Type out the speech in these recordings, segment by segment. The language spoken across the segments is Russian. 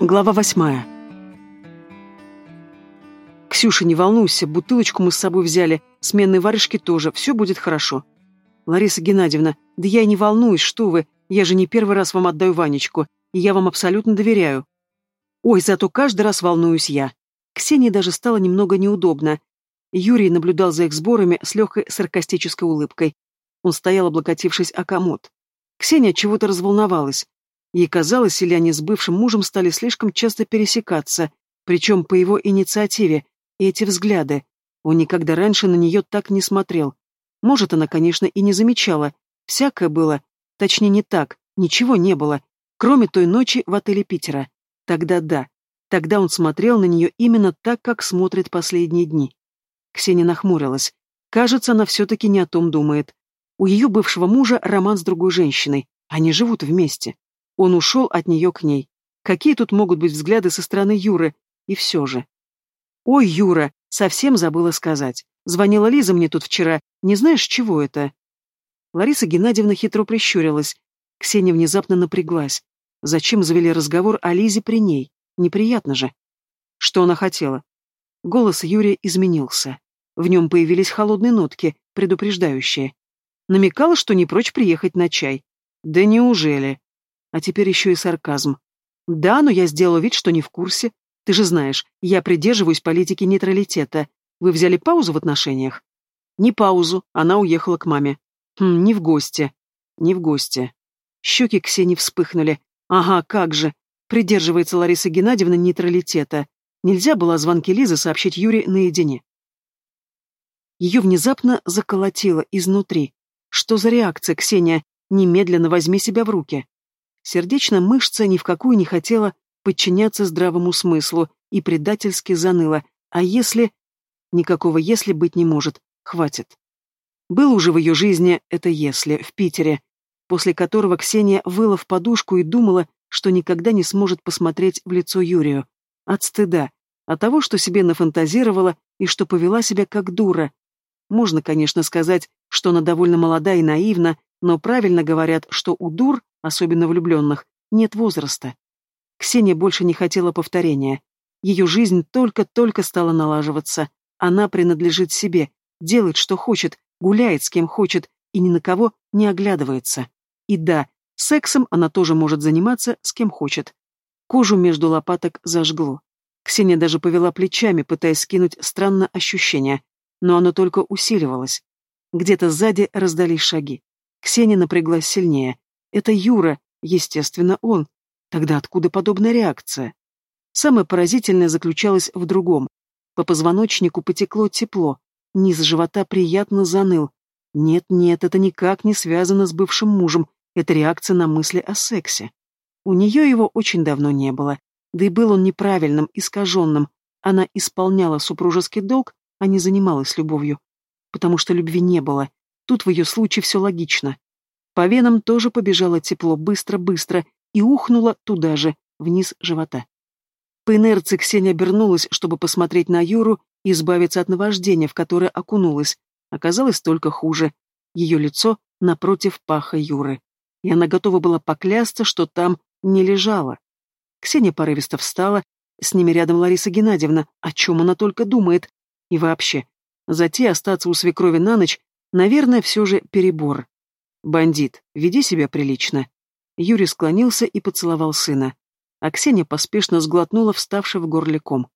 Глава восьмая. «Ксюша, не волнуйся, бутылочку мы с собой взяли, сменные варежки тоже, все будет хорошо». «Лариса Геннадьевна, да я и не волнуюсь, что вы, я же не первый раз вам отдаю Ванечку, и я вам абсолютно доверяю». «Ой, зато каждый раз волнуюсь я». Ксении даже стало немного неудобно. Юрий наблюдал за их сборами с легкой саркастической улыбкой. Он стоял, облокотившись о комод. Ксения чего-то разволновалась. Ей казалось, или они с бывшим мужем стали слишком часто пересекаться, причем по его инициативе, и эти взгляды. Он никогда раньше на нее так не смотрел. Может, она, конечно, и не замечала. Всякое было. Точнее, не так. Ничего не было. Кроме той ночи в отеле Питера. Тогда да. Тогда он смотрел на нее именно так, как смотрит последние дни. Ксения нахмурилась. Кажется, она все-таки не о том думает. У ее бывшего мужа роман с другой женщиной. Они живут вместе. Он ушел от нее к ней. Какие тут могут быть взгляды со стороны Юры? И все же. «Ой, Юра, совсем забыла сказать. Звонила Лиза мне тут вчера. Не знаешь, чего это?» Лариса Геннадьевна хитро прищурилась. Ксения внезапно напряглась. Зачем завели разговор о Лизе при ней? Неприятно же. Что она хотела? Голос Юрия изменился. В нем появились холодные нотки, предупреждающие. Намекала, что не прочь приехать на чай. Да неужели? А теперь еще и сарказм. Да, но я сделала вид, что не в курсе. Ты же знаешь, я придерживаюсь политики нейтралитета. Вы взяли паузу в отношениях? Не паузу, она уехала к маме. Хм, не в гости. Не в гости. Щеки Ксении вспыхнули. Ага, как же. Придерживается Лариса Геннадьевна нейтралитета. Нельзя было о звонке Лизы сообщить Юре наедине. Ее внезапно заколотило изнутри. Что за реакция, Ксения? Немедленно возьми себя в руки. Сердечная мышца ни в какую не хотела подчиняться здравому смыслу и предательски заныла. А если... Никакого «если» быть не может. Хватит. Было уже в ее жизни это «если» в Питере, после которого Ксения выла в подушку и думала, что никогда не сможет посмотреть в лицо Юрию. От стыда, от того, что себе нафантазировала и что повела себя как дура, можно, конечно, сказать, что она довольно молода и наивна, но правильно говорят, что у дур, особенно влюбленных, нет возраста. Ксения больше не хотела повторения. Ее жизнь только-только стала налаживаться. Она принадлежит себе, делает, что хочет, гуляет с кем хочет и ни на кого не оглядывается. И да, сексом она тоже может заниматься с кем хочет. Кожу между лопаток зажгло. Ксения даже повела плечами, пытаясь скинуть странное ощущение но оно только усиливалось. Где-то сзади раздались шаги. Ксения напряглась сильнее. Это Юра, естественно, он. Тогда откуда подобная реакция? Самое поразительное заключалось в другом. По позвоночнику потекло тепло, низ живота приятно заныл. Нет-нет, это никак не связано с бывшим мужем, это реакция на мысли о сексе. У нее его очень давно не было, да и был он неправильным, искаженным. Она исполняла супружеский долг, а не занималась любовью. Потому что любви не было. Тут в ее случае все логично. По венам тоже побежало тепло, быстро-быстро, и ухнуло туда же, вниз живота. По инерции Ксения обернулась, чтобы посмотреть на Юру и избавиться от наваждения, в которое окунулась. Оказалось только хуже. Ее лицо напротив паха Юры. И она готова была поклясться, что там не лежала. Ксения порывисто встала, с ними рядом Лариса Геннадьевна. О чем она только думает? И вообще, затея остаться у свекрови на ночь, наверное, все же перебор. Бандит, веди себя прилично. Юрий склонился и поцеловал сына. А Ксения поспешно сглотнула вставший в горле ком.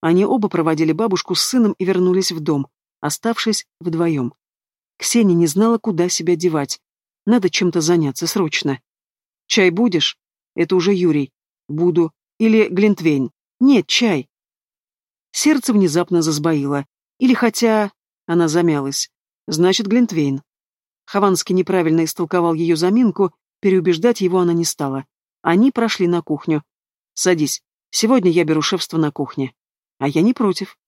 Они оба проводили бабушку с сыном и вернулись в дом, оставшись вдвоем. Ксения не знала, куда себя девать. Надо чем-то заняться срочно. «Чай будешь?» «Это уже Юрий. Буду. Или Глинтвейн?» «Нет, чай. Сердце внезапно засбоило. Или хотя... Она замялась. Значит, Глинтвейн. Хованский неправильно истолковал ее заминку, переубеждать его она не стала. Они прошли на кухню. «Садись. Сегодня я беру шефство на кухне». «А я не против».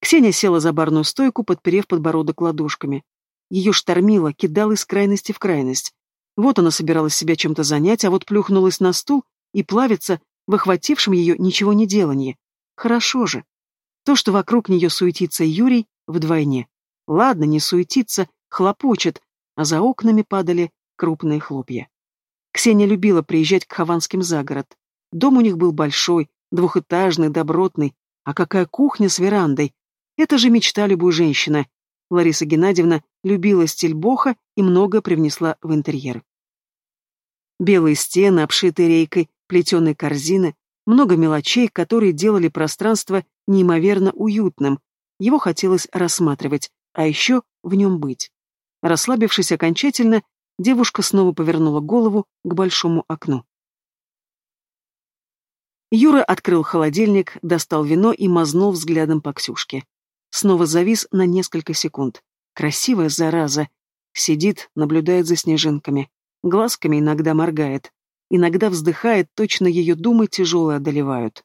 Ксения села за барную стойку, подперев подбородок ладошками. Ее штормило, кидало из крайности в крайность. Вот она собиралась себя чем-то занять, а вот плюхнулась на стул и плавится в охватившем ее ничего не деланье. Хорошо же. То, что вокруг нее суетится Юрий, вдвойне. Ладно, не суетится, хлопочет, а за окнами падали крупные хлопья. Ксения любила приезжать к Хованским за город. Дом у них был большой, двухэтажный, добротный. А какая кухня с верандой! Это же мечта любой женщины. Лариса Геннадьевна любила стиль боха и много привнесла в интерьер. Белые стены, обшитые рейкой, плетеные корзины, много мелочей, которые делали пространство неимоверно уютным. Его хотелось рассматривать, а еще в нем быть. Расслабившись окончательно, девушка снова повернула голову к большому окну. Юра открыл холодильник, достал вино и мазнул взглядом по Ксюшке. Снова завис на несколько секунд. Красивая зараза. Сидит, наблюдает за снежинками. Глазками иногда моргает. Иногда вздыхает, точно ее думы тяжелые одолевают.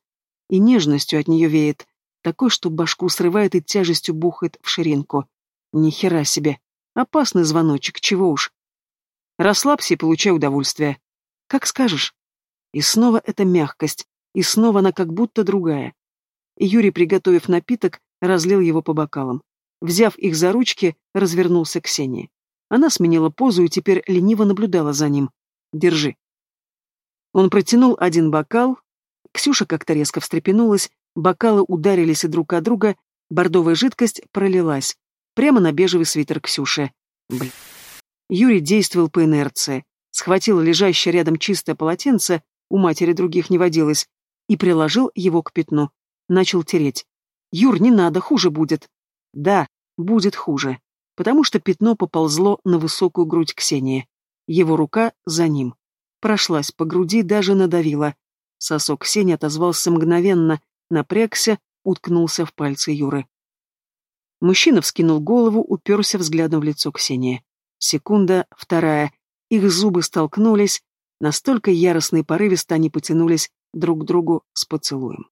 И нежностью от нее веет, такой, что башку срывает и тяжестью бухает в ширинку. Ни хера себе. Опасный звоночек, чего уж. Расслабься и получай удовольствие. Как скажешь. И снова эта мягкость, и снова она как будто другая. И Юрий, приготовив напиток, разлил его по бокалам. Взяв их за ручки, развернулся к Ксении. Она сменила позу и теперь лениво наблюдала за ним. «Держи». Он протянул один бокал. Ксюша как-то резко встрепенулась, бокалы ударились друг от друга, бордовая жидкость пролилась. Прямо на бежевый свитер Ксюши. Блин. Юрий действовал по инерции. Схватил лежащее рядом чистое полотенце, у матери других не водилось, и приложил его к пятну. Начал тереть. «Юр, не надо, хуже будет». «Да, будет хуже» потому что пятно поползло на высокую грудь Ксении. Его рука за ним. Прошлась по груди, даже надавила. Сосок Ксении отозвался мгновенно, напрягся, уткнулся в пальцы Юры. Мужчина вскинул голову, уперся взглядом в лицо Ксении. Секунда, вторая. Их зубы столкнулись, настолько яростно и порывисто они потянулись друг к другу с поцелуем.